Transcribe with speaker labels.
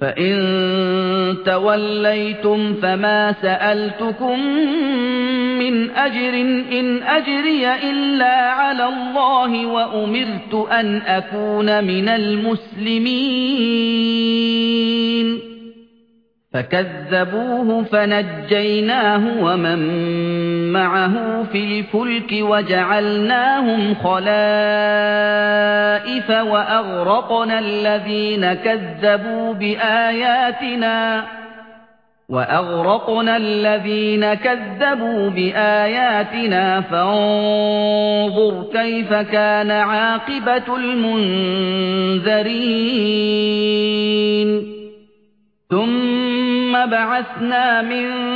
Speaker 1: فإن توليتم فما سألتكم من أجر إن أجري إلا على الله وأمرت أن أكون من المسلمين فكذبوه فنجيناه ومن معه في الفلك وجعلناهم خلائف وأغرقنا الذين كذبوا بآياتنا وأغرقنا الذين كذبوا بآياتنا فانظر كيف كان عاقبة المنذرين. ثم بعثنا من